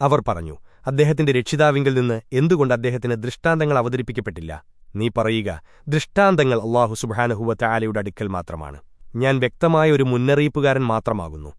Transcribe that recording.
അവർ പറഞ്ഞു അദ്ദേഹത്തിന്റെ രക്ഷിതാവിങ്കിൽ നിന്ന് എന്തുകൊണ്ട് അദ്ദേഹത്തിന് ദൃഷ്ടാന്തങ്ങൾ അവതരിപ്പിക്കപ്പെട്ടില്ല? നീ പറയുക ദൃഷ്ടാന്തങ്ങൾ അള്ളാഹു സുബാനഹുവ ആലയുടെ അടുക്കൽ മാത്രമാണ്. ഞാൻ വ്യക്തമായ ഒരു മുന്നറിയിപ്പുകാരൻ മാത്രമാകുന്നു.